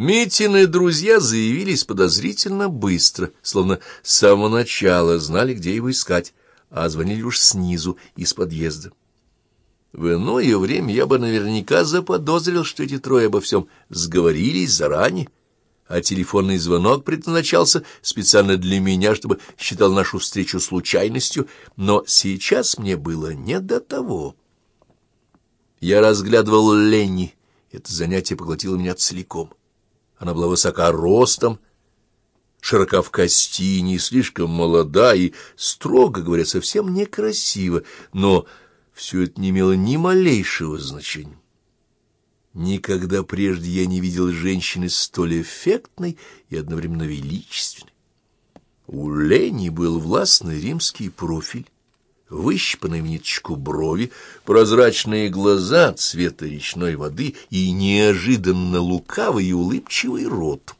Митины друзья заявились подозрительно быстро, словно с самого начала знали, где его искать, а звонили уж снизу, из подъезда. В иное время я бы наверняка заподозрил, что эти трое обо всем сговорились заранее, а телефонный звонок предназначался специально для меня, чтобы считал нашу встречу случайностью, но сейчас мне было не до того. Я разглядывал Ленни, это занятие поглотило меня целиком. Она была высока ростом, широка в кости, не слишком молода и, строго говоря, совсем некрасива, но все это не имело ни малейшего значения. Никогда прежде я не видел женщины столь эффектной и одновременно величественной. У Лени был властный римский профиль, выщипанные в ниточку брови, прозрачные глаза цвета речной воды и неожиданно лукавый и улыбчивый рот.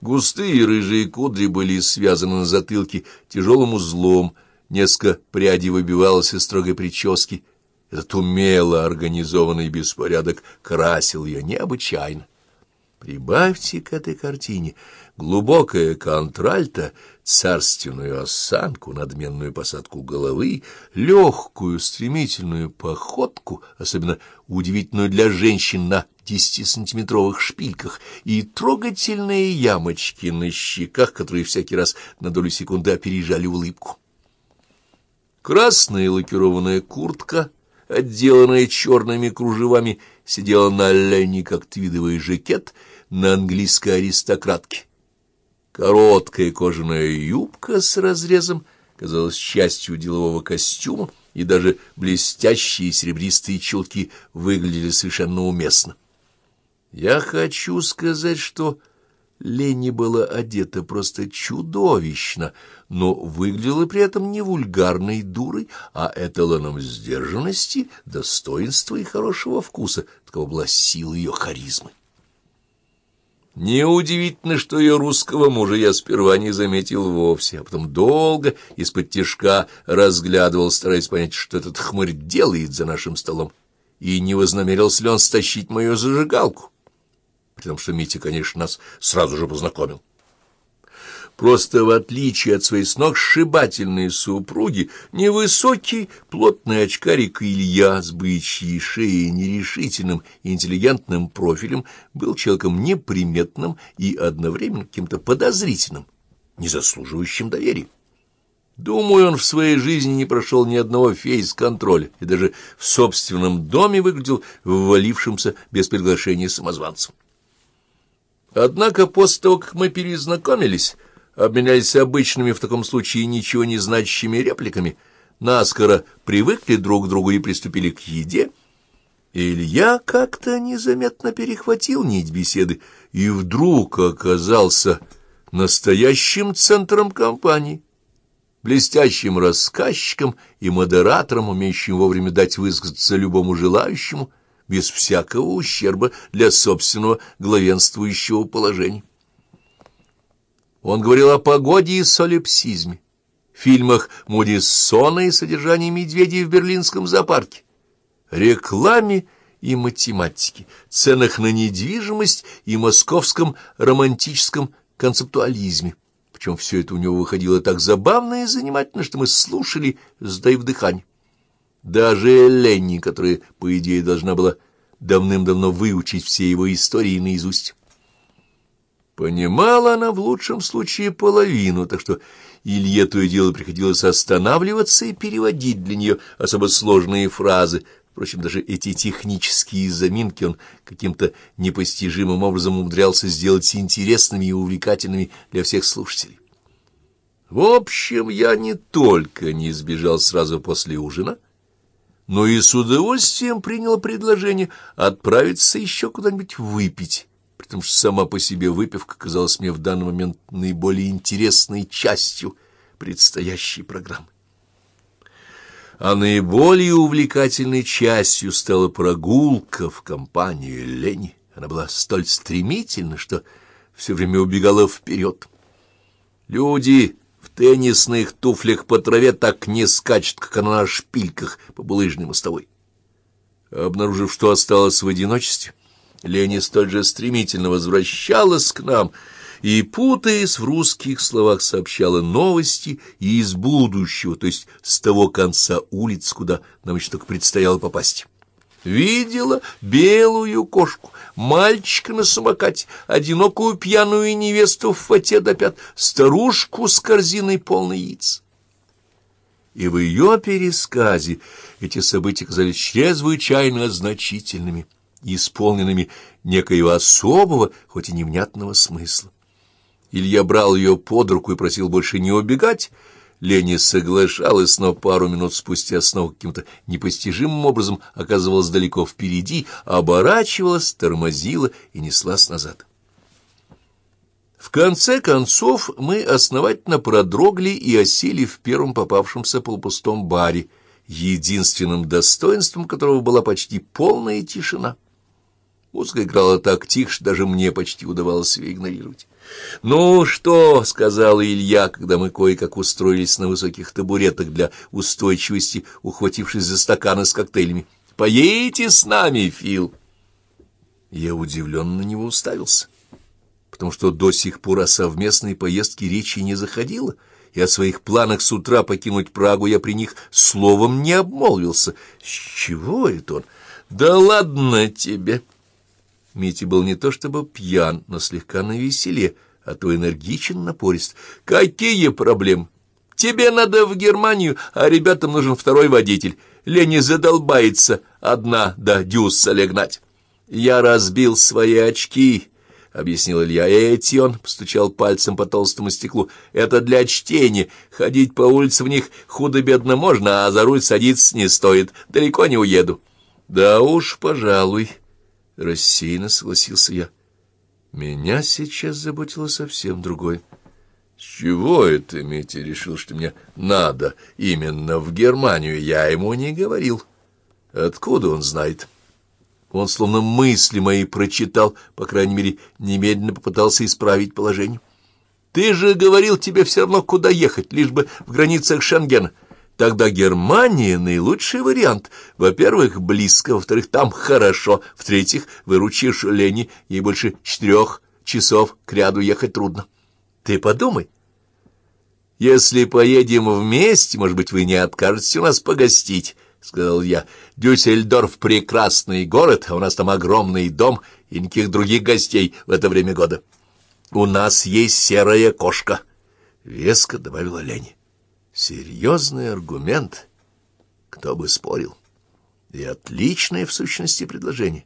Густые рыжие кудри были связаны на затылке тяжелым узлом, несколько прядей выбивалось из строгой прически, этот умело организованный беспорядок красил ее необычайно. Прибавьте к этой картине глубокое контральто, царственную осанку, надменную посадку головы, легкую стремительную походку, особенно удивительную для женщин на десятисантиметровых шпильках, и трогательные ямочки на щеках, которые всякий раз на долю секунды опережали улыбку. Красная лакированная куртка — отделанная черными кружевами, сидела на олене, как твидовый жакет на английской аристократке. Короткая кожаная юбка с разрезом казалась частью делового костюма, и даже блестящие серебристые челки выглядели совершенно уместно. Я хочу сказать, что Ленни была одета просто чудовищно, но выглядела при этом не вульгарной дурой, а эталоном сдержанности, достоинства и хорошего вкуса. Такова была сила ее харизмы. Неудивительно, что ее русского мужа я сперва не заметил вовсе, а потом долго из-под тяжка разглядывал, стараясь понять, что этот хмырь делает за нашим столом, и не вознамерился ли он стащить мою зажигалку при том, что Митя, конечно, нас сразу же познакомил. Просто в отличие от своей сногсшибательной супруги, невысокий, плотный очкарик Илья с бычьей шеей, нерешительным и интеллигентным профилем был человеком неприметным и одновременно каким-то подозрительным, не заслуживающим доверия. Думаю, он в своей жизни не прошел ни одного фейс-контроля и даже в собственном доме выглядел ввалившимся без приглашения самозванцем. Однако после того, как мы перезнакомились, обменялись обычными в таком случае ничего не значащими репликами, наскоро привыкли друг к другу и приступили к еде, Илья как-то незаметно перехватил нить беседы и вдруг оказался настоящим центром компании, блестящим рассказчиком и модератором, умеющим вовремя дать высказаться любому желающему, без всякого ущерба для собственного главенствующего положения. Он говорил о погоде и солипсизме, фильмах Мудиссона и содержании медведей в берлинском зоопарке, рекламе и математике, ценах на недвижимость и московском романтическом концептуализме. Причем все это у него выходило так забавно и занимательно, что мы слушали, сдаив дыхание. Даже Ленни, которая, по идее, должна была давным-давно выучить все его истории наизусть. Понимала она в лучшем случае половину, так что Илье то и дело приходилось останавливаться и переводить для нее особо сложные фразы. Впрочем, даже эти технические заминки он каким-то непостижимым образом умудрялся сделать интересными и увлекательными для всех слушателей. В общем, я не только не сбежал сразу после ужина, но и с удовольствием приняла предложение отправиться еще куда-нибудь выпить, потому что сама по себе выпивка казалась мне в данный момент наиболее интересной частью предстоящей программы. А наиболее увлекательной частью стала прогулка в компании Лени. Она была столь стремительна, что все время убегала вперед. Люди теннисных туфлях по траве так не скачет, как она на шпильках по булыжной мостовой. Обнаружив, что осталась в одиночестве, Лени столь же стремительно возвращалась к нам и, путаясь в русских словах, сообщала новости из будущего, то есть с того конца улиц, куда нам еще только предстояло попасть. Видела белую кошку, мальчика на самокате, одинокую пьяную невесту в фате до пят, старушку с корзиной полной яиц. И в ее пересказе эти события казались чрезвычайно значительными исполненными некоего особого, хоть и невнятного смысла. Илья брал ее под руку и просил больше не убегать. Лени соглашалась, но пару минут спустя снова каким-то непостижимым образом оказывалась далеко впереди, оборачивалась, тормозила и неслась назад. В конце концов мы основательно продрогли и осели в первом попавшемся полупустом баре, единственным достоинством которого была почти полная тишина. Музыка играла так тихо, что даже мне почти удавалось ее игнорировать. «Ну что?» — сказал Илья, когда мы кое-как устроились на высоких табуретах для устойчивости, ухватившись за стаканы с коктейлями. «Поедете с нами, Фил?» Я удивленно на него уставился, потому что до сих пор о совместной поездке речи не заходило, и о своих планах с утра покинуть Прагу я при них словом не обмолвился. «С чего это он?» «Да ладно тебе!» Митя был не то чтобы пьян, но слегка навеселе, а то энергичен, напорист. «Какие проблемы? Тебе надо в Германию, а ребятам нужен второй водитель. Лени задолбается одна до Дюсселя гнать». «Я разбил свои очки», — объяснил Илья. «Эти он постучал пальцем по толстому стеклу. Это для чтения. Ходить по улице в них худо-бедно можно, а за руль садиться не стоит. Далеко не уеду». «Да уж, пожалуй». Рассеянно согласился я. Меня сейчас заботило совсем другое. С чего это Митя решил, что мне надо именно в Германию? Я ему не говорил. Откуда он знает? Он словно мысли мои прочитал, по крайней мере, немедленно попытался исправить положение. Ты же говорил тебе все равно, куда ехать, лишь бы в границах Шенгена. Тогда Германия — наилучший вариант. Во-первых, близко, во-вторых, там хорошо, в-третьих, выручишь Лени, ей больше четырех часов к ряду ехать трудно. Ты подумай. Если поедем вместе, может быть, вы не откажетесь у нас погостить, — сказал я. Дюссельдорф — прекрасный город, а у нас там огромный дом и никаких других гостей в это время года. У нас есть серая кошка, — веско добавила Лени. Серьезный аргумент, кто бы спорил. И отличное, в сущности, предложение.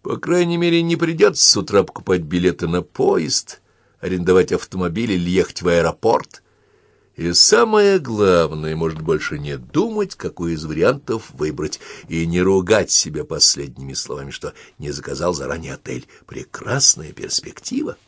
По крайней мере, не придется с утра покупать билеты на поезд, арендовать автомобиль или ехать в аэропорт. И самое главное, может больше не думать, какой из вариантов выбрать, и не ругать себя последними словами, что не заказал заранее отель. Прекрасная перспектива.